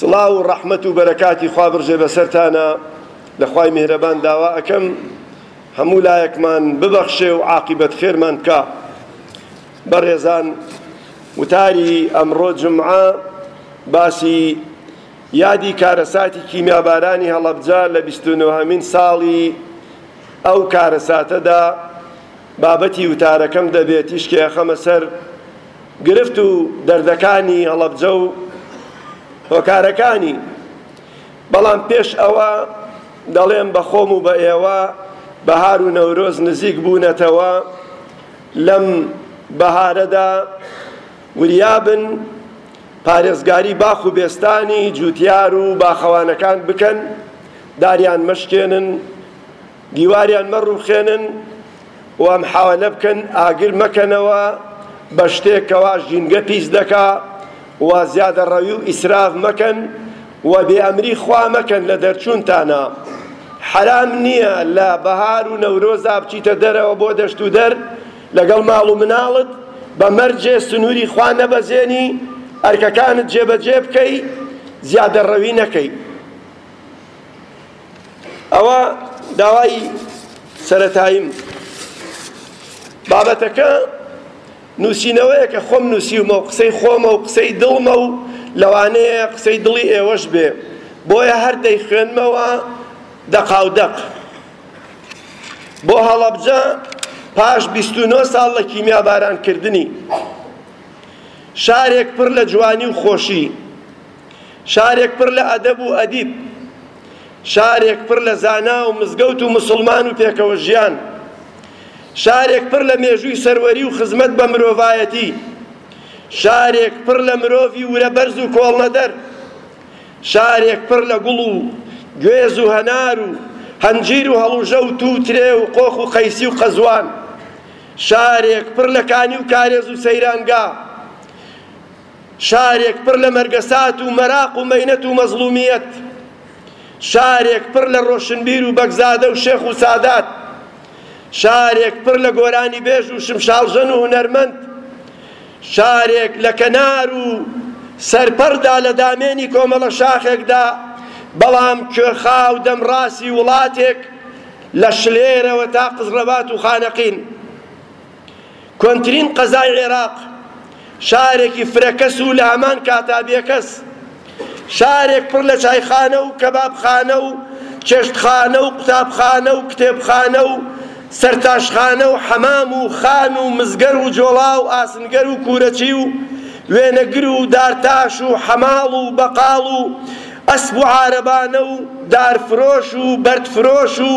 سڵاو و ڕەحمەت و بەرەکاتی خوا بڕژێ بەسەرتانا، لە خوای میهرەبان داوا ئەکەم هەموو لایەکمان ببەخشێ و عاقیبەت خێرمان بکا. بەڕێزان وتاری ئەمڕۆ جومعە باسی یادی کارەساتی کیمیابارانی هەڵەبجە لە بیست و نۆهەمین ساڵی ئەو کارەساتەدا بابەتی وتارەکەم دەبێ تیشکێ ئەخەمە سەر گرفت و دەردەکانی هەڵەبجە و هۆکارەکانی، بەڵام پێش ئەوە دەڵێم بە خۆم و بە ئێوە بەهار و نەورۆز نزیک بوونەتەوە، لەم بەهارەدا وریا بن پارێزگاری باخ و بێستانی جووتیار و باخەوانەکان بکەن، داریان مەشکێنن، دیواریان مەڕوخێنن و محاوەلە بکەن ئاگر مەکەنەوە بە شتێک کەوا ژینگە پیس دەکا و زیادەڕەوی و ئیسراف مەکەن و بێ ئەمری خوا مەکەن لە دەرچوونتانا حەرام نییە لە بەهار و نەورۆزا بچیتە دەرەوە بۆ دەشت و دەر لەگەڵ ماڵ و مناڵت بە مەرجێ سنووری خوا نەبەزێنی ئەرکەکانت جێبەجێ بکەی زیادەڕەوی نەکەی. ئەوە داوای سەرەتاییم. بابەتەکە نووسینەوەیەکە خۆم نووسیومە و قسەی خۆمە و قسەی دڵمە و لەوانەیە قسەی دڵی ئێوەش بێ، بۆیە هەر دەیخوێنمەوە دەقاودەق. بۆ هەڵەبجە پاش بیست و نۆ ساڵ لە کیمیابارانکردنی، شارێک پڕ لە جوانی و خۆشی، شارێک پڕ لە ئەدەب و ئەدیب، شارێک پڕ لە زانا و مزگەوت و موسڵمان و پێکەوە ژیان، شارێک پڕ لە مێژووی سەروەری و خزمەت بە مرۆڤایەتی، شارێک پڕ لە مرۆڤی ورە بەرز و کۆڵنەدەر، شارێک پڕ لە گوڵ و گوێز و هەنار و هەنجیر و هەڵوژە و توو و ترێ و قۆخ و قەیسی و قەزوان، شارێک پڕ لە کانی و کارێز و سەیرانگا، شارێک پڕ لە مەرگەسات و مەراق و مەینەت و مەزڵومیەت، شارێک پڕ لە ڕۆشنبیر و بەگزادە و شێخ و سادات، شارێک پڕ لە گۆرانیبێژ و شمشاڵژەن و هونەرمەند، شارێک لە کەنار و سەرپەڕدا لە دامێنی کۆمەڵە شاخێکدا، بەڵام کوێخا و دەمڕاسی وڵاتێک لە شلێرەوە تا قزڵەبات و خانەقین. کۆنترین قەزای عێراق، شارێکی فرەکەس و لە هەمان کاتا بێکەس، شارێک پڕ لە چایخانە و کەبابخانە و چێشتخانە و قوتابخانە و کتێبخانە و سەرتاشخانە و حەمام و خان و مزگەر و جۆڵا و ئاسنگەر و کوورەچی و وێنەگر و دارتاش و حەماڵ و بەقاڵ و ئەسپ و عارەبانە و دارفرۆش و بەردفرۆش و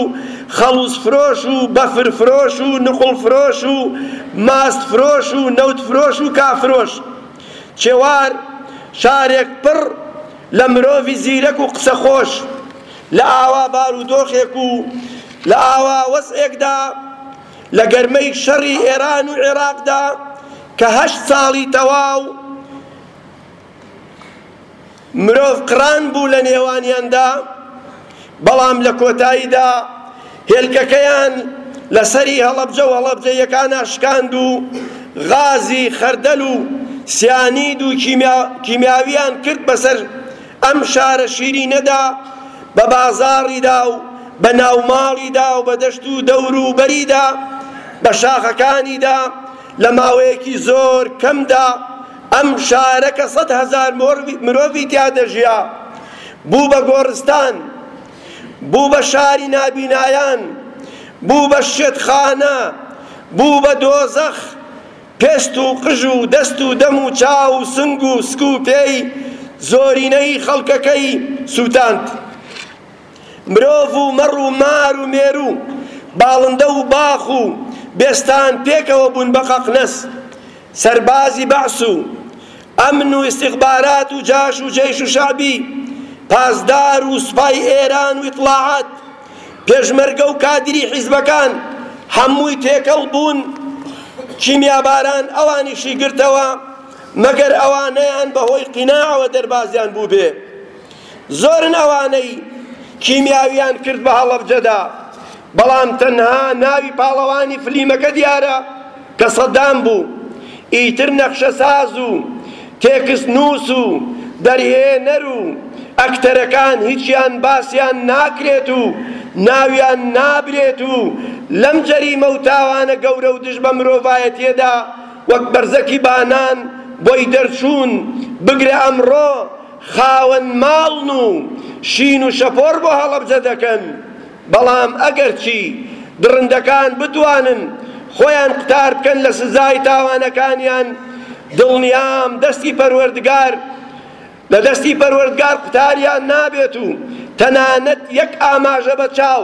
خەڵوزفرۆش و بەفرفرۆش و نوقڵفرۆش و ماستفرۆش و نەوتفرۆش و کافرۆش. چێوار شارێک پڕ لە مرۆڤی زیرەک و قسەخۆش، لە ئاوا بارودۆخێک و لە ئاوا وەزعێکدا، لە گەرمەی شەڕی ئێران و عێراقدا کە هەشت ساڵی تەواو، مرۆڤ قڕان بوو لە نێوانیاندا، بەڵام لە کۆتاییدا هێلکەکەیان لە سەری هەڵەبجە و هەڵەبجەییەکانا شکاند و غازی خەردەل و سیانید و کیمیاوییان کرد بەسەر ئەم شارە شیرینەدا، بە بازاڕیدا و بە ناوماڵیدا و بە دەشت و دەوروبەریدا، بە شاخەکانیدا لە ماوەیەکی زۆر کەمدا ئەم شارە کە سەد هەزار مرۆڤی تیا دەژیا، بوو بە گۆڕستان، بوو بە شاری نابینایان، بوو بە شێتخانە، بوو بە دۆزەخ، پێست و قژ و دەست و دەم و چاو و سنگ و سک و پێی زۆرینەی خەڵکەکەی سووتاند. مرۆڤ و مەڕ و مار و مێروو، باڵندە و باخ و بێستان پێکەوە بوون بە قەقنەس. سەربازی بەعس و ئەمن و ئیستیخبارات و جاش و جەیش و شەعبی پاسدار و سوپای ئێران و ئیتڵاعات، پێشمەرگە و کادری حیزبەکان هەمووی تێکەڵ بوون. کیمیاباران ئەوانیشی گرتەوە، مەگەر ئەوانەیان بە هۆی قیناعەوە دەربازیان بووبێ. زۆرن ئەوانەی کیمیاویان کرد بە هەڵەبجەدا بەڵام تەنها ناوی پاڵەوانی فلیمەکە دیارە کە سەدام بوو ئیتر نەخشەساز و تێکست نووس و دەرهێنەر و ئەکتەرەکان هیچیان باسیان ناکرێت و ناویان نابرێت و لەم جەریمە و تاوانە گەورە و دژ بە مرۆڤایەتیەدا وەک بەرزەکی بانان بۆی دەرچوون بگرە ئەمڕۆ خاوەن ماڵن و شین و شەپۆڕ بۆ هەڵەبجە دەکەن، بەڵام ئەگەرچی دڕندەکان بتوانن خۆیان قوتار بکەن لە سزای تاوانەکانیان، دڵنیام دەستی پەروەردگار لە دەستی پەروەردگار قوتاریان نابێت و تەنانەت یەک ئاماژە بە چاو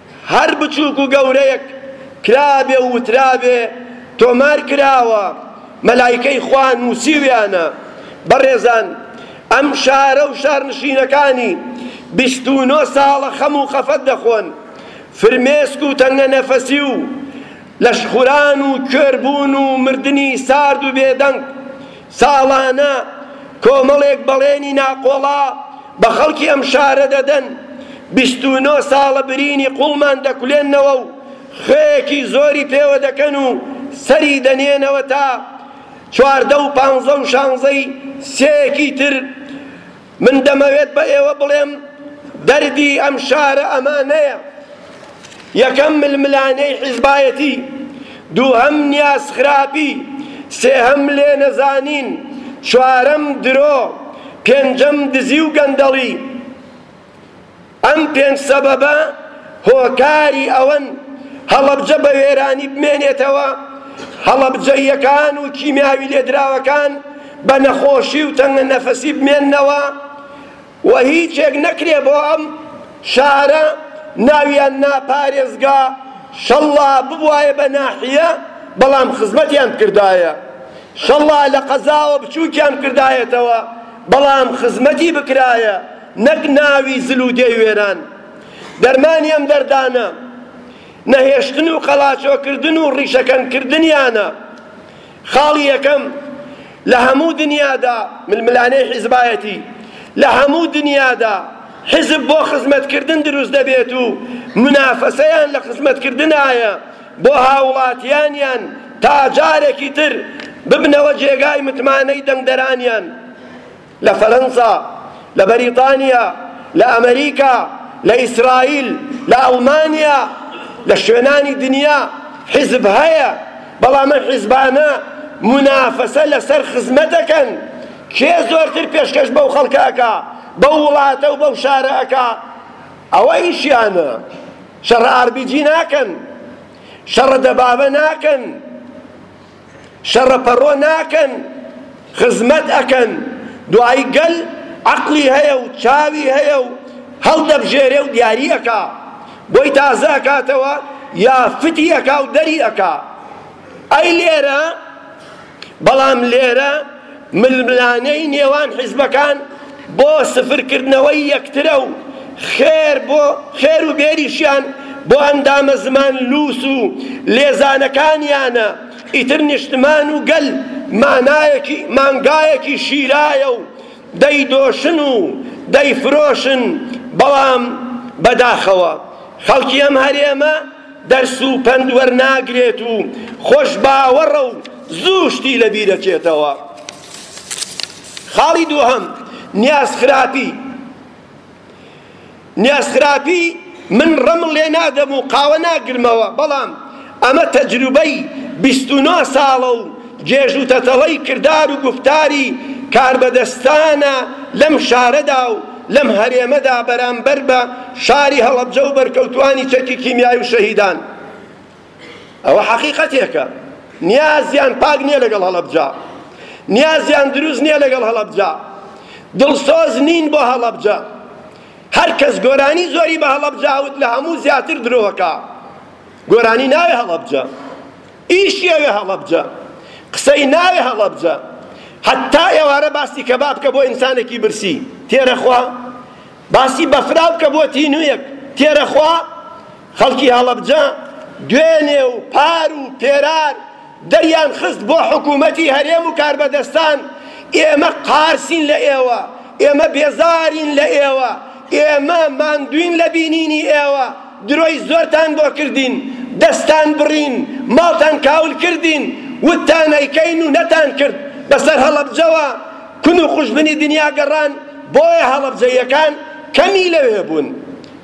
هەر بچووک و گەورەیەک کرابێ و وترابێ تۆمار کراوە، مەلایکەی خوا نووسیویانە. بەڕێزان ئەم شارە و شارنشینەکانی بیست و نۆ ساڵە خەم و خەفەت دەخۆن، فرمێسک و تەنگەنەفەسی و لەشخوران و کوێربوون و مردنی سارد و بێدەنگ ساڵانە کۆمەڵێک بەڵێنی ناقۆڵا بە خەڵکی ئەم شارە دەدەن، بیست و نۆ ساڵە برینی قوڵمان دەکولێنەوە و خوێیەکی زۆری پێوە دەکەن و سەری دەنێنەوە تا چواردە و پانزە و شانزەی سێیەکی تر، من دەمەوێت بە ئێوە بڵێم دەردی ئەم شارە ئەمانەیە، یەکەم ململانێی حیزبایەتی، دووهەم نیازخراپی، سێهەم لێنەزانین، چوارەم درۆ، پێنجەم دزی و گەندەڵی. ئەم پێنج سەبەبە هۆکاری ئەوەن هەڵەبجە بە وێرانی بمێنێتەوە، هەڵەبجەییەکان و کیمیاوی لێدراوەکان بە نەخۆشی و تەنگە نەفەسی بمێننەوە و هیچێک نەکرێ بۆ ئەم شارە ناویان نا پارێزگا شەڵا ببوایە بە ناحیە بەڵام خزمەتیان بکردایە شەڵا لە قەزاوە بچوکیان بکردایەتەوە بەڵام خزمەتی بکرایە نەک ناوی زل و دێی وێران. دەرمانی ئەم دەردانە نەهێشتن و قەڵاچۆکردن و ڕیشەکەنکردنیانە. خاڵی یەکەم، لە هەموو دنیادا ململانێی حیزبایەتی، لە هەموو دنیادا حیزب بۆ خزمەتکردن دروست دەبێت و منافەسەیان لە خزمەتکردنایە بۆ هاوڵاتیانیان تا جارێکی تر ببنەوە جێگای متمانەی دەنگدەرانیان. لە فەرەنسا، لە بەریتانیا، لە ئەمریکا، لە ئیسرائیل، لە ئەڵمانیا، لە شوێنانی دنیا حیزب هەیە، بەڵام ئەم حیزبانە مونافەسە لەسەر خزمەت دەکەن، کێ زۆرتر پێشکەش بەو خەڵکە ئەکا، بەو وڵاتە و بەو شارە ئەکا، ئەوە ئیشیانە، شەڕ ئاربیجی ناکەن، شەڕ دەبابە ناکەن. شەڕەپەڕۆ ناکەن خزمەت ئەکەن دوایی گەل عەقڵی هەیە و چاوی هەیە و هەڵدەبژێرێ و دیاری ئەکا بۆی تازە ئەکاتەوە یا فتی ئەکا و دەری ئەکا ئەی لێرە بەڵام لێرە ململانێی نێوان حیزبەکان بۆ سفرکردنەوەی یەکترە و خێر بۆ خێر و بێریشیان بۆ ئەندامە زمان لووس و لێزانەکانیانە، ئیتر نیشتمان و گەل مانایەکی مانگایەکی شیرایە و دەیدۆشن و دەیفرۆشن، بەڵام بەداخەوە خەڵکی ئەم هەرێمە، دەرس و پەند وەرناگرێت و خۆشباوەڕە و زوو شتی لە بیرەچێتەوە. خاڵی دووهەم، نیازخراپی. نیازخراپی من ڕەمڵ لێ نادەم و قاوە ناگرمەوە، بەڵام ئەمە تەجروبەی بیست و نۆ ساڵە و گێژ و تەتەڵەی کردار و گوفتاری کاربەدەستانە لەم شارەدا و لەم هەرێمەدا بەرامبەر بە شاری هەڵەبجە و بەرکەوتووانی چەکی کیمیایی و شەهیدان ئەوە حەقیقەتێکە نیازیان پاک نییە لەگەڵ هەڵەبجە نیازیان دروست نییە لەگەڵ هەڵەبجە دڵسۆز نین بۆ هەڵەبجە هەر کەس گۆرانی زۆری بە هەڵەبجە هەوت لە هەموو زیاتر درۆکە گۆرانی ناوێ هەڵەبجە ئیشی ئەوێ هەڵەبجە قسەی ناوێ هەڵەبجە هەتا ئێوارە باسی کەباب بکە بۆ ئینسانێکی برسی تێرەخوا باسی بەفراو بکە بۆ تینوویەک تێرەخوا خەڵکی هەڵەبجە دوێنێ و پار و پێرار دەریان خست بۆ حکوومەتی هەرێم و کاربەدەستان ئێمە قارسین لە ئێوە ئێمە بێزارین لە ئێوە ئێمە ماندوین لە بینینی ئێوە درۆی زۆرتان بۆ کردین دەستان بڕین ماڵتان کاول کردین وتتان ئەیکەین و نەتان کرد بەسەر هەڵەبجەوە کون و قوژبنی دنیا گەڕان بۆیە هەڵەبجەییەکان کەمی لەوێ بوون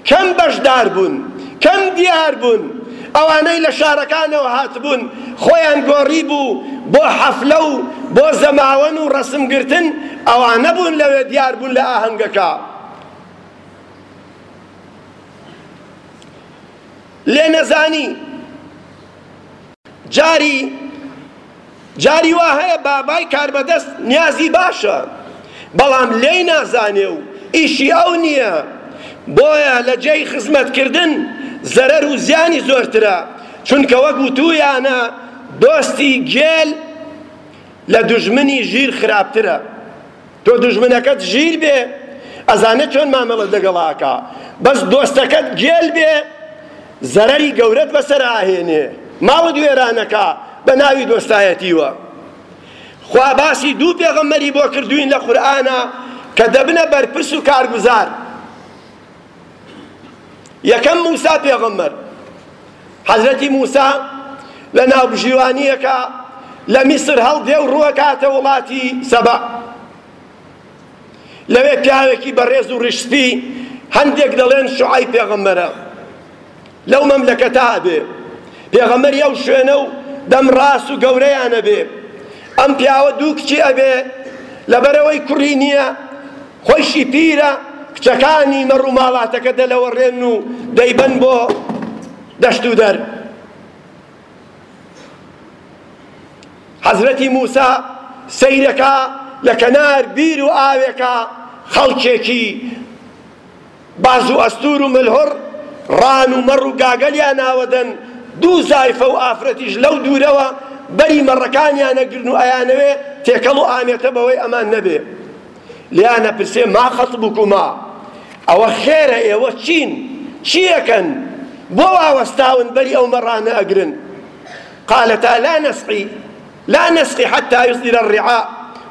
کەم بەشدار بوون کەم دیار بوون ئەوانەی لە شارەکانەوە هاتبوون خۆیان گۆڕیبوو بۆ حەفلە و بۆ زەماوەن و ڕەسم گرتن ئەوانە بوون لەوێ دیار بوون لە ئاهەنگەکە. لێ نەزانی جاری جاری وا هەیە بابای کاربەدەست نیازی باشە بەڵام لێی نازانێ و ئیشی ئەو نییە بۆیە لە جێی خزمەتکردن زەرەر و زیانی زۆرترە چونکە وەک وتویانە دۆستی گێل لە دوژمنی ژیر خراپترە تۆ دوژمنەکەت ژیر بێ ئەزانێ چۆن مامەڵە دەگەڵا ئەکا بەس دۆستەکەت گێل بێ زەرەری گەورەت بەسەرا ئەهێنێ ماڵت وێران ئەکا بە ناوی دۆستایەتیوە خوا باسی دوو پێغەمبەری بۆ کردووین لە قورئانا کە دەبنە بەرپرس و کارگوزار یەکەم موسا پێغەمبەر حەزرەتی موسا لە ناوبژیوانیەکە لە میسر هەڵدێ و ڕوەکاتە وڵاتی سەبا لەوێ پیاوێکی بەڕێز و ڕیشسپی هەندێک دەڵێن شعای پێغەمبەرە لەو مەملەکەتە ئەبێ پێغەمبەری ئەو شوێنە و دەم ڕاست و گەورەیان ئەبێ ئەم پیاوە دوو کچی ئەبێ لەبەرەوەی کوڕی نییە خۆیشی پیرە کچەکانی مەڕ و ماڵاتەکە دەلەوەڕێن و دەیبەن بۆ دەشت و دەر حەزرەتی موسا سەیرەکە لە کەنار بیر و ئاوێکە خەڵکێکی باز و ئەستوور و ملهوڕ ڕان و مەڕ و گاگەلیان ناوەدەن، دوو زایفە و ئافرەتیش لەو دوورەوە بەری مەڕەکانیان ئەگرن و ئەیانەوێ تێکەڵ و ئامێتە بەوەی ئەمان نەبێ. لێیان ئەپرسێ ما خطبکما؟ ئەوە خێرە ئێوە چین؟ چی ئەکەن؟ بۆ وا وەستاون بەری ئەو مەڕانە ئەگرن؟ قالتا لا نسقی. لا نسقی حتی یصدر الرعاء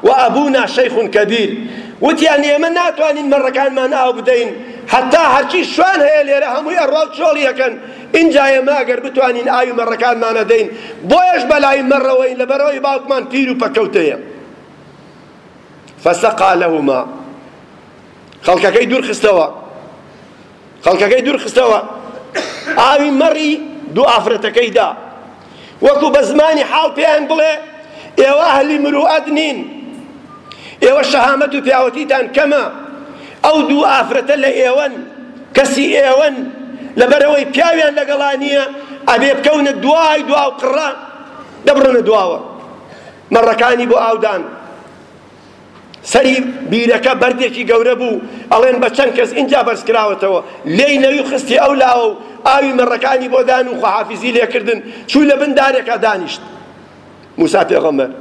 و ابونا شیخ کبیر وتیان ئێمە ناتوانین مەڕەکانمان ئاو بدەین حەتا هەرچی شوان هەیە لێرە هەمووی ئەڕوا و چۆڵی ئەکەن ئینجا ئێمە ئەگەر بتوانین ئاوی مەڕەکانمان ئەدەین بۆیەش بەلای مەڕەوەین لەبەرئەوەی باوکمان پیر و پەکەوتەیە فسقا لهما خەڵکەکەی دوورخستەوە خەڵکەکەی دوورخستەوە ئاوی مەڕی دوو ئافرەتەکەی دا وەکو بە زمانی حاڵ پێیان بڵێ ئێوە ئەهلی مروئەت نین ئێوە شەهامەت و پیاوەتیتان کەمە ئەو دوو ئافرەتە لە ئێوەن کەسی ئێوەن لەبەرەوەی پیاویان لەگەڵا نییە ئەبێ بکەونە دوای دوا و قڕە دەبڕنە دواوە مەڕەکانی بۆ ئاودان سەری بیرەکە بەردێکی گەورە بوو، ئەڵێن بە چەند کەس ئینجا بەرز کراوەتەوە، لێی نەوی و خستی ئەو لاوە و ئاوی مەڕەکانی بۆ دان و خواحافیزی لێ کردن، چوو لە بن دارێکا دانیشت. موسا پێغەمبەر،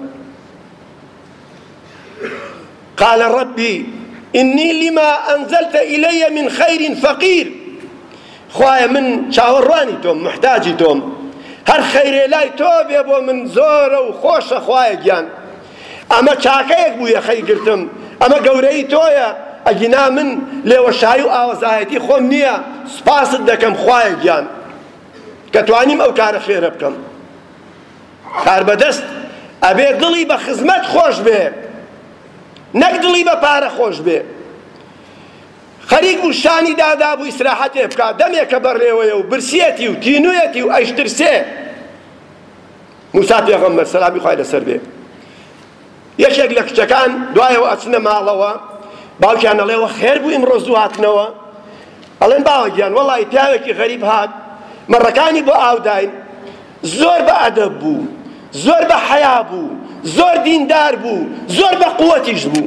قال ربی انی لما انزلت الی من خیر فقیر، خوایە من چاوەڕوانی تۆم، موحتاجی تۆم، هەر خەیرێ لای تۆ بێ بۆ من زۆرە و خۆشە خوایە گیان. ئەمە چاکەیەک بوو یەخەی گرتم، ئەمە گەورەیی تۆیە، ئەگینا من لێوەشایی و ئاوەزایەتی خۆم نییە، سوپاست دەکەم خوایە گیان کە توانیم ئەو کارە خێرە بکەم. کاربەدەست ئەبێ دڵی بە خزمەت خۆش بێ نەک دڵی بە پارە خۆش بێ. خەریک بوو شانی دادابوو ئیسراحەتێ بکا، دەمێکە بەڕێوەیە و برسیەتی و تینوویەتی و ئەیشترسێ. موسا پێغەمبەر، سەلامی خوای لەسەر بێ، یەکێک لە کچەکان دوایەوە ئەچنە ماڵەوە، باوکیان ئەڵێ وە خێر بوو ئیمڕۆ زوو هاتنەوە، ئەڵێن باوە گیان وەڵاهی پیاوێکی غەریب هات مەڕەکانی بۆ ئاو داین، زۆر بە ئەدەب بوو، زۆر بە حەیا بوو، زۆر دیندار بوو، زۆر بە قووەتیش بوو.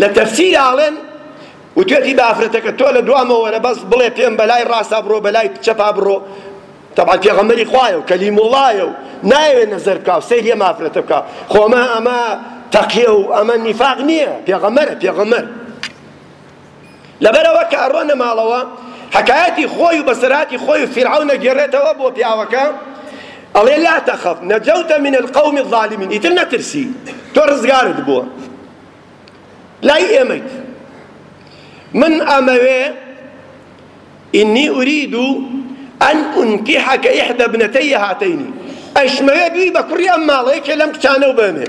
لە تەفسیر ئاڵێن وتوێتی بە ئافرەتەکە تۆ لە دوامەوە وەرە بەس بڵێ پێم بەلای ڕاستا بڕۆ بەلای چەپا بڕۆ تەبعەن پێغەمبەری خوایە و کەلیم اللهە و نایەوێ نەزەر بکا و سەیری ئەم ئافرەتە بکا خۆ ئەمە ئەمە تەقیە و ئەمە نیفاق نییە پێغەمبەرە پێغەمبەر لەبەرئەوە کە ئەڕۆنە ماڵەوە حەکایەتی خۆی و بەسەرهاتی خۆی و فیرعەون ئەگێڕێتەوە بۆ پیاوەکە ئەڵێ لا تخف نجوت من القوم الظالمین ئیتر نەترسی تۆ ڕزگارت بووە لای ئێمەیت من ئەمەوێ ئینی ئورید ئەن ئونکیحەکە ئیحدە ابنەتەی هاتەینی ئەشمەوێ بوی بە کوڕی ئەم ماڵەیەکێ لەم کچانە و بەمێ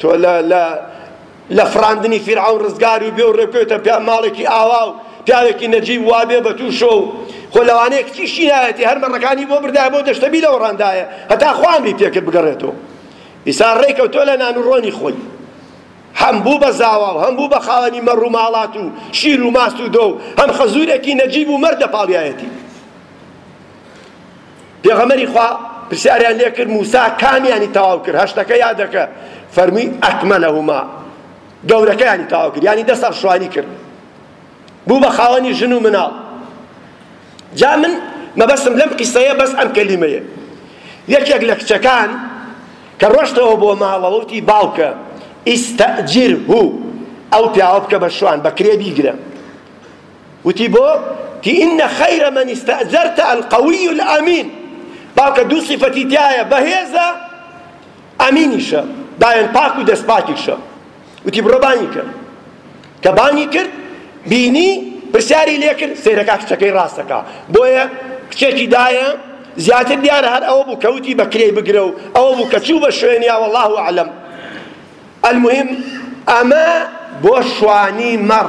تۆ لە فڕاندنی فیرعەون ڕزگاری بێ و ڕێکەوێتە پیا ماڵێکی ئاوا و پیاوێکی نەجیب وا بێ بە توو شۆ و خۆ لەوانەیە کچی شینایەتی هەر مەڕەکانی بۆ بردایە بۆ دەشتەبی لەوە ڕاندایە هەتا خوا ئەمری پێ کرد بگەڕێتەوە ئیسا ڕێ کەوتووە لە نان و ڕۆنی خۆی هەم بوو بە زاوا و هەم بوو بە خاوەنی مەڕ و ماڵات و شیر و ماست و دۆ و هەم خەزوورێکی نەجیب و مەرد لە پاڵیایەتی پێغەمبەری خوا پرسیاریان لێ کرد، موسا کامیانی تەواو کرد، هەشتەکە یا دەکە، فەرمووی، اکملهما، گەورەکەیانی تەواو کرد، یانی دەست ئەڕشوانی کرد، بوو بە خاوەنی ژن و مناڵ. جا من مەبەستم لەم قیسەیە بەس ئەم کەلیمەیە. یەکێک لە کچەکان کە ڕۆشتەوە بۆ ماڵەوە وتی باوکە ئیستەئجیرهو، ئەو پیاوە بکە بە شوان، بە کرێ بیگرە. وتی بۆ؟ تی ان خیر من استاجرت القوی الامین باوکە دوو سیفەتی تیایە بەهێزە ئەمینیشە دایان پاک و دەست پاکیشە وتی بڕۆ بانی کە کە بانی کرد بینی پرسیاری لێکرد سەیرەکە کچەکەی ڕاستەکە بۆیە کچێکی دایە زیاتر دیارە هەر ئەوە بوو کەوتی بە کرێی بگرە و ئەوە بوو کە چوو بە شوێنیا والله اعلم المهم ئەمە بۆ شوانی مەڕ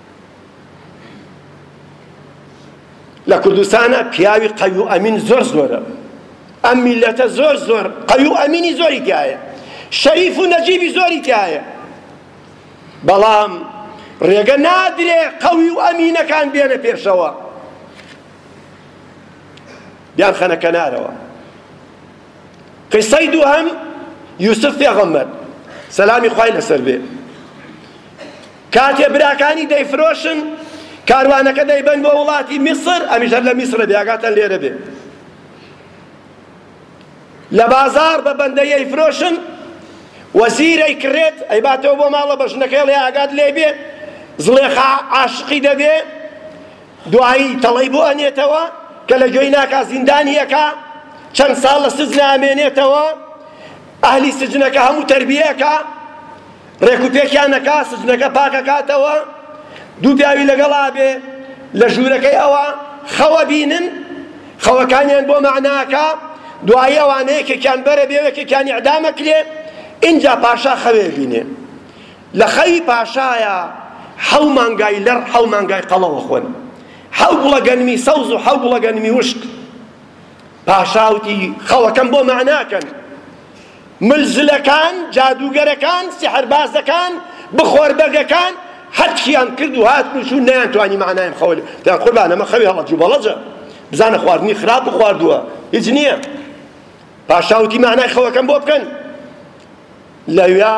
لە کوردستانە پیاوی قەوی و ئەمین زۆر زۆرە ئەم میلەتە زۆر زۆر قەوی و ئەمینی زۆری تایە شەریف و نەجیبی زۆری تایە بەڵام ڕێگە نادرێ قەوی و ئەمینەکان بێنە پێشەوە بیان خەنە کەنارەوە قسەی دووهەم یوسف پێغەمبەر سەلامی خوای لەسەر بێ کاتێ براکانی دەیفرۆشن کاروانەکە دەیبەن بۆ وڵاتی میسر ئەمیش هەر لە میسرە بێ ئاگاتان لێرە بێ لە بازار بە بەندە یەیفرۆشن وەزیرەی کرێت ئەیباتەوە بۆ ماڵە بە ژنەکەی ڵێ ئاگات لێ بێ زڵێخا عاشقی دەبێ دوایی تەڵەی بۆ ئەنێتەوە کە لە گوێی ناکا زیندانی ئەکا چەند ساڵ لە سجن ئەمێنێتەوە ئەهلی سجنەکە هەموو تەربیەکە ڕێک و پێکیان ئەکا سجنەکە پاک ئەکاتەوە دوو پیاوی لەگەڵا بێ لە ژوورەکەی ئەوە خەوە بینن خەوەکانیان بۆ مەعناکە دوایی ئەوانە یەکێکیان بەرە بێ یەکێکیان ئیعدامە کرێ ئینجا پاشا خەوێ بینێ لە خەوی پاشایە حەو مانگای لەڕ حەو مانگای قەڵەوە خۆن حەو گوڵە گەنمی سەوز و حەو گوڵە گەنمی وشک پاشاوتی خەوەکەم بۆ مەعناکەن مل زلەکان، جادووگەرەکان، سیحربازەکان، بخۆربەگەکان هەرچیان کرد و هاتن و چوون نەیانتوانی مەعنای ئەم خەوە دەیان قوربان ئەمە خەوی هەڵەج و بەڵەجە بزانە خواردنی خراپ و خواردووە هیچ نییە پاشاوتی مەعنای خەوەکەم بۆ بکەن لەویا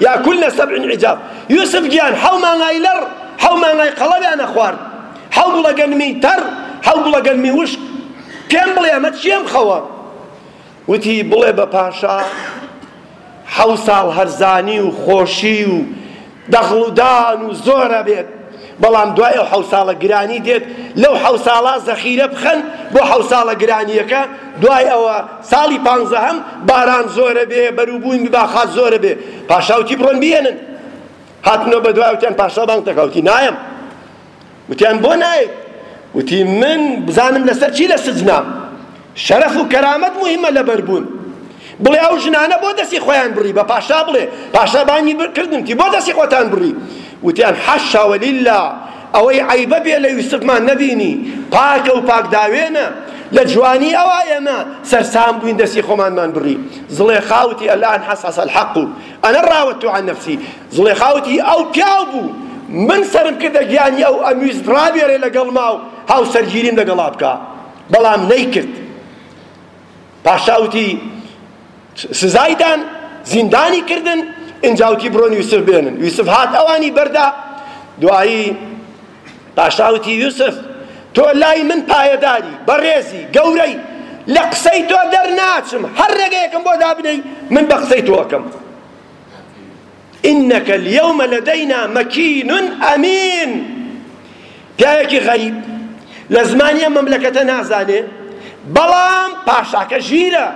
یا کل سبع عجاف یوسف گیان حەو مانگای لەڕ حەو مانگای قەڵەویان ئەخوارد حەو گوڵە گەنمی تەڕ حەو گوڵە گەنمی وشک پێم بڵێ ئەمە چییە ئەم خەوە وتی بڵێ بە پاشا حەو ساڵ هەرزانی و خۆشی و دەغڵدان و زۆرە بێت بەڵام دوای ئەو حەوت ساڵە گرانی دێت لەو حەوت ساڵە زەخیرە بخەن بۆ حەوت ساڵە گرانیەکە دوای ئەوە ساڵی پانزەهەم باران زۆرە بێ بەروبوومی باخات زۆرە بێ پاشاوتی بڕۆن بیێنن هاتنەوە بە دوای وتیان پاشا بانگ تەکەوتی نایم وتیان بۆ نایت وتی من بزانم لەسەر چی لە سجنام شەرەف و کەرامەت موهیمە لەبەربوون بڵێ ئەو ژنانە بۆ دەستی خۆیان بڕی بە پاشا بڵێ پاشا بانگی کردن کی بۆ دەستی خۆتان بڕی وتیان حاشا ولیلا ئەوەی عەیبە بێ لە یوسفمان نەبینی پاکە و پاکداوێنە لە جوانی ئەوا ئێمە سەرسام بووین دەستی خۆمانمان بڕی زڵێخا وتی الان حصحص الحق انا راودت عن نفسي زڵێخا وتی ئەو پیاو بوو من سەرم کردە گیانی ئەو ئەمویست ڕابێرێ لەگەڵما و هاوسەرگیریم لەگەڵا بکە بەڵام نەیکرد پاشا وتی سزای دان زیندانی کردن ئینجا وتی بڕۆن یوسف بێنن یوسف هات ئەوانی بەردا دوایی پاشا وتی یوسف تۆ لای من پایەداری بەڕێزی گەورەی لە قسەی تۆ دەرناچم هەر ڕێگەیەکم بۆ دابنێی من بە قسەی تۆ ئەکەم انک الیوم لدینا مکین امین پیاوێکی غەریب لە زمانی ئەم مەملەکەتە نازانێ بەڵام پاشاکە ژیرە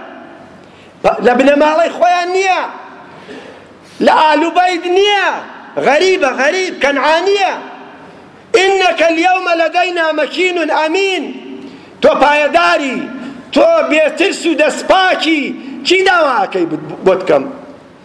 لە بنەماڵەی خۆیان نییە لە ئالوبەید نییە غەریبە غەریب کەنعانییە ئینەکە الیەومە لەدەینا مەکین و ئەمین تۆ پایەداری تۆ بێترس و دەستپاکی چی داواکەی بۆت بکەم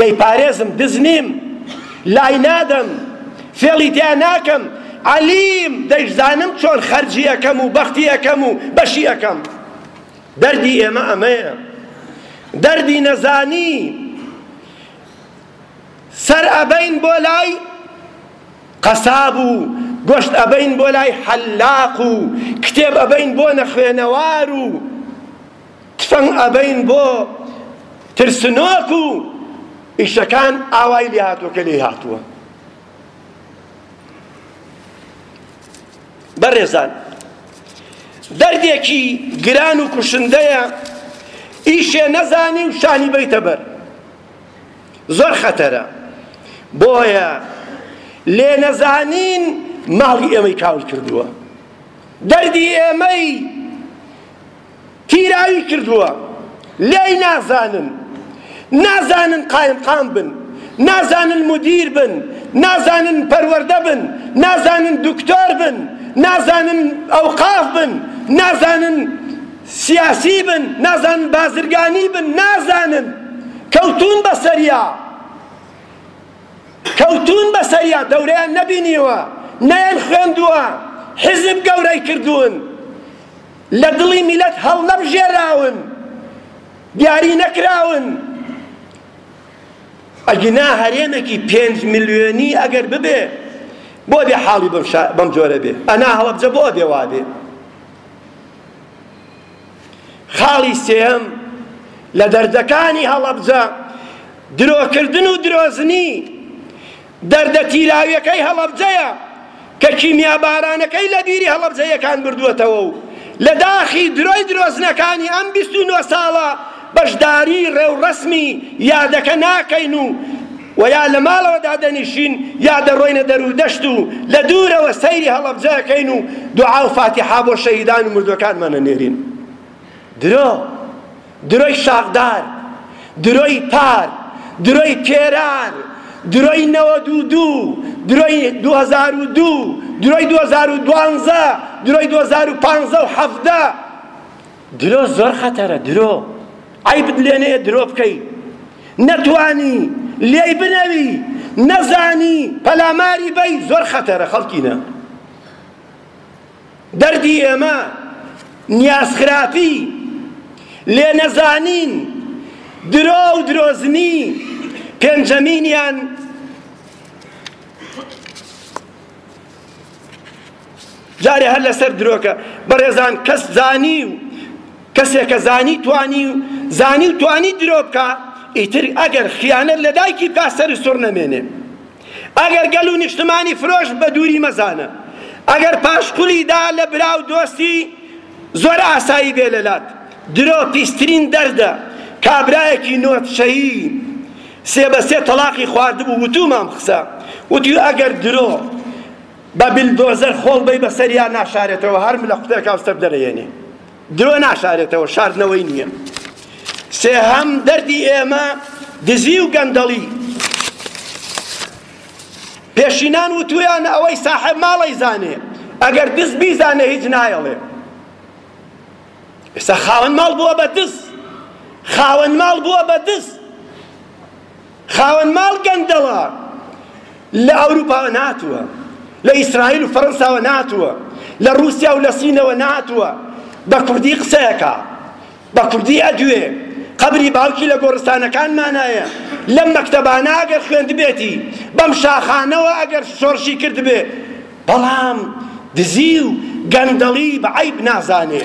دەیپارێزم دز نیم لای نادەم فێڵی تیا ناکەم عەلیم دەیشزانم چۆن خەرجی ئەکەم و بەختی ئەکەم و بەشی ئەکەم دەردی ئێمە ئەمەیە دەردی نەزانی سەر ئەبەین بۆ لای قەساب و گۆشت ئەبەین بۆ لای حەلاق و کتێب ئەبەین بۆ نەخوێنەوار و تفەنگ ئەبەین بۆ ترسنۆک و ئیشەکان ئاوای لێ هاتووە کە لێی هاتووە بەڕێزان دەردێکی گران و کوشندەیە ئیشێ نەزانی و شانی بیتە بەر زۆر خەتەرە بۆیە لێ نەزانین ماڵی ئێمەی کاول کردووە دەردی ئێمەی تیراوی کردووە لێی نازانن نازانن قایمقام بن نازانن مدیر بن نازانن پەروەردە بن نازانن دکتۆر بن نازانن ئەوقاف بن نازانن سیاسی بن نازانن بازرگانی بن نازانن کەوتون بەسەریا کەوتون بەسەریا دەورەیان نەبینیوە نەیان خوێندووە حزب گەورەی کردوون لە دڵی میلەت هەڵنەبژێراون دیاری نەکراون ئەگینا هەرێمێکی پێنج ملیۆنی ئەگەر ببێ بۆ بێ حاڵی بەم جۆرە بێ ئەنا هەڵەبجە بۆ ئەبێ وابێ خاڵی سێم لە دەردەکانی هەڵەبجە درۆکردن و درۆزنی دەردە تیراویەکەی هەڵەبجەیە کە کیمیابارانەکەی لە بیری هەڵەبجەییەکان بردووەتەوە و لە داخی درۆی درۆزنەکانی ئەم بیست و نۆ ساڵە بەشداریی ڕێوڕەسمی یادەکە ناکەین و و یا لە ماڵەوە دادەنیشین یا دەڕۆینە دەروودەشت و لە دوورەوە سەیری هەڵەبجە ئەکەین و دوعا و فاتیحا بۆ شەهیدان و مردووەکانمان ئەنێرین. درۆ! درۆی شاخدار، درۆی پار، درۆی پێرار، درۆی نەوەد و دوو، درۆی دوو هەزار و دوو، درۆی دوو هەزار و دوانزە، درۆی دوو هەزار و پانزە و حەڤدە. درۆ زۆر خەتەرە، درۆ عەیبت لێ نەیە درۆ بکەی، نەتوانی لێی بنەوی، نەزانی پەلاماری بەی زۆر خەتەرە خەڵکینە. دەردی ئێمە نیازخراپی، لێنەزانین، درۆ و درۆزنی پێنجەمینیان جارێ هەر لەسەر درۆکە بەڕێزان کەس زانی و کەسێکە زانی توانی و زانی و توانی درۆ بکە ئیتر ئەگەر خیانەت لە دایکی بکە سەری سوڕ نەمێنێ ئەگەر گەل و نیشتمانی فرۆشت بە دووری مەزانە ئەگەر پاشقولی دا لە برا و دۆستی زۆر ئاسایی بێ لەلات درۆ پیسترین دەردە کابرایەکی نۆتشەیی سێ بە سێ تەڵاقی خواردبوو وتوو مام قسە وتوی ئەگەر درۆ بە بلدۆزەر خۆڵ بەی بەسەریا ناشارێتەوە هەرم لە قوتێکاو سەر دەرەیەنێ درۆ ناشارێتەوە شاردنەوەی نییە. سێهەم دەردی ئێمە دزی و گەندەڵی. پێشینان وتویانە ئەوەی ساحێب ماڵەی زانێ ئەگەر دز بیزانێ هیچ نایەڵێ. ئێستا خاوەن ماڵ بووە بە دز، خاوەن ماڵ بووە بە دز. خاوەن ماڵ گەندەڵە لە ئەوروپاوە ناتووە لە ئیسرائیل و فەرەنساوە ناتووە لە ڕوسیا و لە سینەوە ناتووە بە کوردی قسەیەکە بە کوردی ئەدوێ قەبری باوکی لە گۆڕستانەکانمانایە لەم مەکتەبانە ئەگەر خوێندبێتی بەم شاخانەوە ئەگەر شۆڕشی کردبێ بەڵام دزی و گەندەڵی بە عیب نازانێ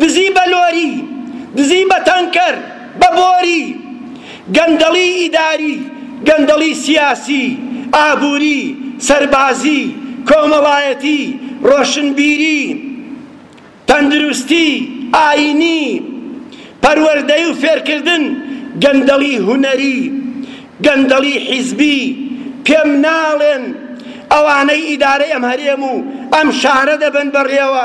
دزی بە لۆری، دزی بە تانکەر، بە بۆری، گەندەڵی ئیداری، گەندەڵی سیاسی، ئابووری، سەربازی، کۆمەڵایەتی، ڕۆشنبیری، تەندروستی، ئایینی، پەروەردەی و فێرکردن، گەندەڵی هونەری، گەندەڵی حیزبی، پێم ناڵێن ئەوانەی ئیدارەی ئەم هەرێم و ئەم شارە دەبەن بەڕێوە،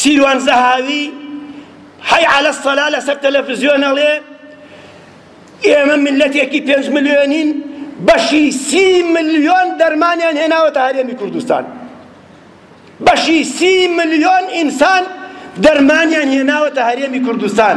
سیروان زەهاوی حەی عەلە سەلا لەسەر تەلەفزیۆن ئەڵێ ئێمە ملەتێکی پێنج ملیۆنین بەشی سی ملیۆن دەرمانیان هێناوەتە هەرێمی کوردستان بەشی سی ملیۆن ئینسان دەرمانیان هێناوەتە هەرێمی کوردستان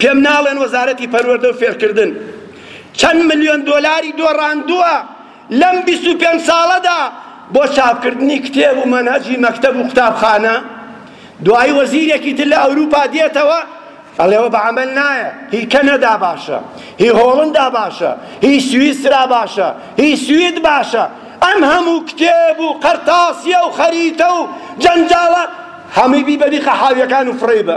پێم ناڵێن وەزارەتی پەروەردە و فێرکردن چەند ملیۆن دۆلاری دۆڕاندووە لەم بیست و پێنج ساڵەدا بۆ چاپکردنی کتێب و مەنهەجی مەکتەب و قوتابخانە دوایی وەزیرێکی تر لە ئەوروپا دێتەوە ئەڵێەوە بە عمل نایە هی کەنەدا باشە هی هۆڵندا باشە هی سویسرا باشە هی سوید باشە ئەم هەموو کتێب و قەرتاسیە و خەریتە و جەنجاڵە هەمووی بی بەبی قەحاویەکان و فڕی بە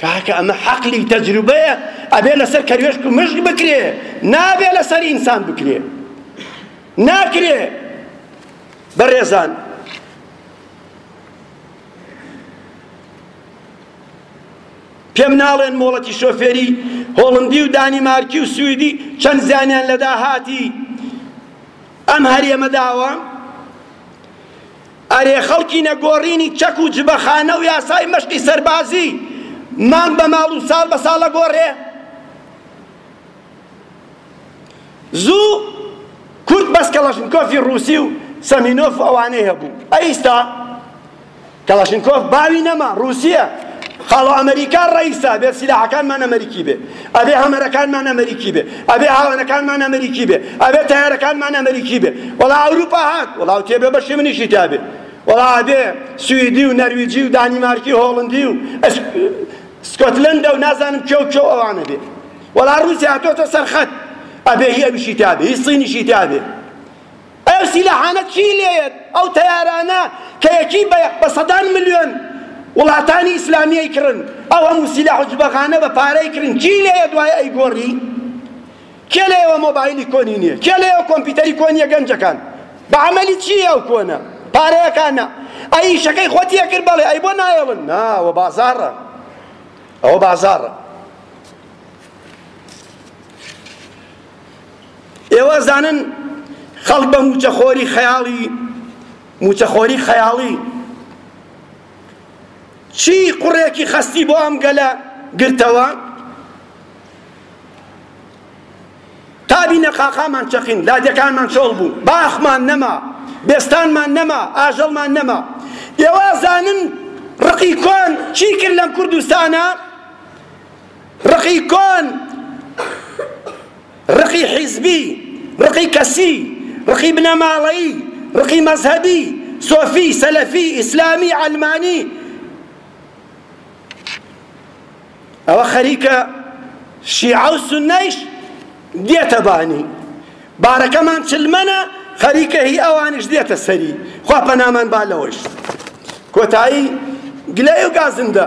کاکە ئەمە حەقلی و تەجروبەیە ئەبێ لەسەر کەروێشک و مشک بکرێ نابێ لەسەر ئینسان بکرێ ناکرێ بەڕێزان پێم ناڵێن مۆڵەتی شۆفێری هۆڵندی و دانیمارکی و سویدی چەند زیانیان لە داهاتی ئەم هەرێمە داوە ئەرێ خەڵکی نەگۆڕینی چەک و جبەخانە و یاسای مەشقی سەربازی مان بە ماڵ و ساڵ بە ساڵ ئەگۆڕێ؟ زوو کورد بەس کەڵەشنکۆفی ڕووسی و سەمینۆف و ئەوانەی هەبوو ئەیستا کەڵەشنکۆف باوی نەما ڕووسیە خاڵۆ ئەمەریکا ڕەیسا بێت سیلاحەکانمان ئەمەریکی بێ ئەبێ هەمەرەکانمان ئەمەریکی بێ ئەبێ هاوەنەکانمان ئەمەریکی بێ ئەبێ تەیارەکانمان ئەمەریکی بێ وەڵا ئەوروپا هات وەڵا و تێبێ بەشی منیشی تابێ وەڵا ئەبێ سویدی و نەرویجی و دانیمارکی و هۆڵندی و سکۆتلەندە و نازانم کێ و کێ و ئەوانە بێ وەڵا ڕووسی هاتۆتە سەرخەت ئەبێ هی ئەویشی تابێ هی سینیشی تابێ ئەو سیلاحانە چی لێیەت ئەو تەیارانە کە یەکی بە یەک بە سەدان ملیۆن وڵاتانی ئیسلامیی کڕن ئەو هەموو سیلاح و جبەغانە بە پارەی کڕن چی لێیە دوای ئەیگۆڕی کێ لێوە مۆبایلی کۆنی نییە کێ لێوە کۆمپیوتەری کۆنیە گەنجەکان بە عەمەلی چییە ئەو کۆنە پارەیەکان نا ئەی ئیشەکەی خۆت یە کرد بەڵێ ئەی بۆ نایەڵن نا ئەوە بازاڕە ئەوە بازاڕە ئێوە ئەزانن خەڵک بە موچەخۆری خەیاڵی موچەخۆری خەیاڵی چی قوڕێکی خەستی بۆ ئەم گەلە گرتەوە تا بینە قاقامان چەقین لادەکانمان چۆڵ بوو باخمان نەما بێستانمان نەما ئاژەڵمان نەما ئێوە زانن ڕقی کۆن چی کرد لەم کوردستانە ڕقی کۆن، ڕقی حیزبی، ڕقی کەسی، ڕقی بنەماڵەیی، ڕقی مەزهەبی، سۆفی، سەلەفی، ئیسلامی، عەلمانی، ئەوە خەریکە شیعە و سوننەیش دێتە بانی، بارەکەمان چلمەنە خەریکە هی ئەوانیش دێتە سەری، خوا پەنامان با لەوەیش. کۆتایی گلەیی و گازندە.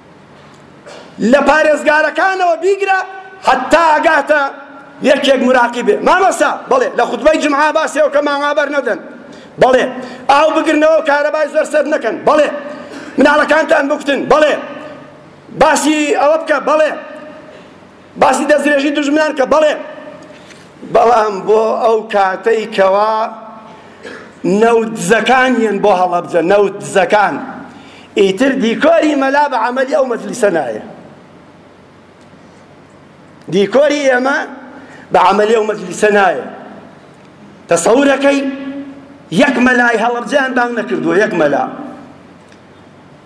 لە پارێزگارەکانەوە بیگرە حتا ئەگاتە یەکێک مراقی بێ مامەسا بەڵێ لە خوتبەی جمعا باسێەوە کە ماما بەر نەدەن بەڵێ ئاو بگرنەوە کارەبای زۆر سەر نەکەن بەڵێ مناڵەکانتان بکوتن بەڵێ باسی ئەوە بکە بەڵێ باسی دەستدرێژی دوژمنان کە بەڵێ بەڵام بۆ ئەو کاتەی کەوا نەوت دزەکانیان بۆ هەڵەبجە نەوت دزەکان ئیتر دیکۆری مەلا بە عەمەلی ئەو مەجلیسە نایە دیکۆری ئێمە بە عەمەلی ئەو مەجلیسە نایە تەسەورەکەی یەک مەلای هەڵەبجەیان بانگ نەکردووە یەک مەلا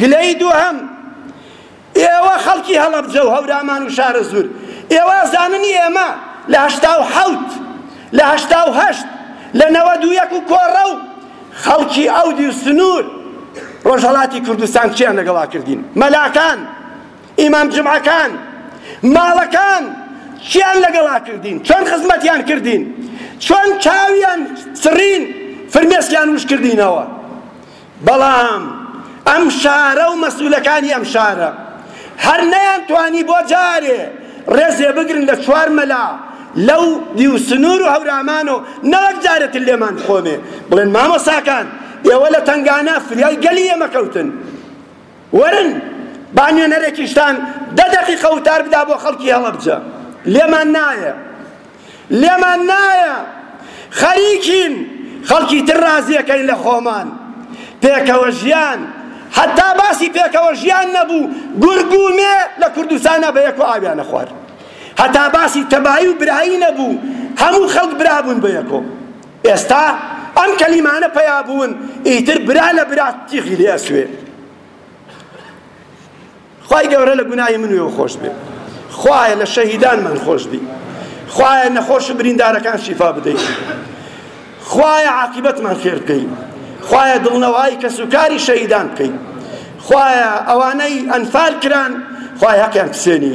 گلەیی دووهەم، ئێوە خەڵکی هەڵەبجە و هەورامان و شارەزوور، ئێوە ئەزانن ئێمە لە هەشتا و حەوت، لە هەشتا و هەشت، لە نەوەد و یەک و کۆڕە و خەڵکی ئەو دیو سنوور، ڕۆژهەڵاتی کوردستان چیان لەگەڵا کردین؟ مەلاکان، ئیمام جومعەکان، ماڵەکان چیان لەگەڵا کردین؟ چۆن خزمەتیان کردین؟ چۆن چاویان سڕین، فرمێسکیان وشک کردینەوە؟ بەڵام ئەم شارە و مەسئولەکانی ئەم شارە هەر نەیانتوانی بۆ جارێ ڕێزێ بگرن لە چوار مەلا لەو دیو سنوور و هەورامان و نەوەک جارێتر لێمان خۆمێ بڵێن مامۆساکان ئێوە لە تەنگانە فریای گەلی ئێمە کەوتن. وەرن با نوێنەرێکیشتان دە دەقیقە وتار بدا بۆ خەڵکی هەڵەبجە لێمان نایە لێمان نایە خەریکین خەڵکی تر ڕازیەکەین لە خۆمان پێکەوە ژیان حتا باسی پێکەوە ژیان نەبوو گورگومێ لە کوردستانە بە یەک و ئاویانە خوار هەتا باسی تەبایی و برایی نەبوو هەموو خەڵک برابوون بە یەکۆ ئێستا ئەم کەلیمانە پەیا بوون ئیتر برا لە برا تیغی لێ ئەسوێ خوای گەورە لە گوناهی من وێ خۆش بێ خوایە لە شەهیدان من خۆش بی خوایە نەخۆش و بریندارەکان شیفا بدەیت خوایە عاقبەتمان خێر بکەی خوایە دڵنەوەی کەس و کاری شەهیدان بکەی خوایە ئەوانەی ئەنفال کران خوای حەقیان پسێنی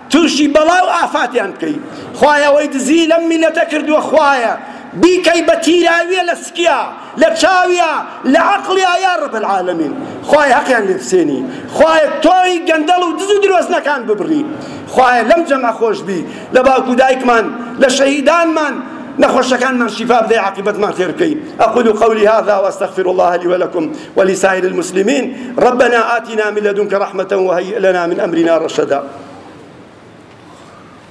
توشی بەڵا و ئافاتیان بکەی خوایە وەی دزی لەم میلەتە کردوە خوایە بیکەی بە تیراویە لە سکیا لە چاویا لە عەقڵیا یارب العالمین خوایە هەقیان لێ بسێنی خوایە تۆی گەندەڵ و دز و درۆزنەکان ببڕی خوایە لەم جەمە خۆش بی لە باوک و دایکمان لە شەهیدانمان نەخۆشەکانمان شیفا بدەی عاقبەتمان خێر بکەی اقول قولي هذا واستغفر الله لي ولكم ولسائر المسلمين ربنا آتنا من لدنك رحمة وهيئ لنا من أمرنا رشدا